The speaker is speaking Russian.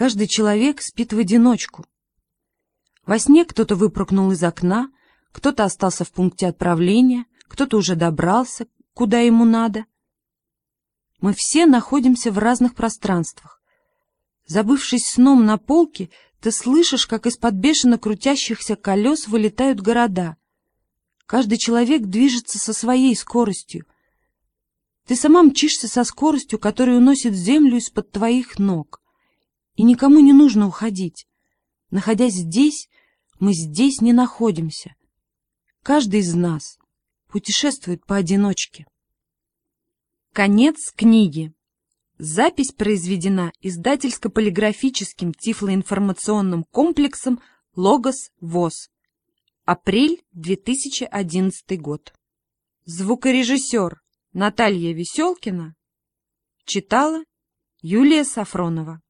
Каждый человек спит в одиночку. Во сне кто-то выпрыгнул из окна, кто-то остался в пункте отправления, кто-то уже добрался, куда ему надо. Мы все находимся в разных пространствах. Забывшись сном на полке, ты слышишь, как из-под бешено крутящихся колес вылетают города. Каждый человек движется со своей скоростью. Ты сама мчишься со скоростью, которая уносит землю из-под твоих ног. И никому не нужно уходить. Находясь здесь, мы здесь не находимся. Каждый из нас путешествует поодиночке. Конец книги. Запись произведена издательско-полиграфическим тифлоинформационным комплексом «Логос ВОЗ». Апрель 2011 год. Звукорежиссер Наталья Веселкина читала Юлия Сафронова.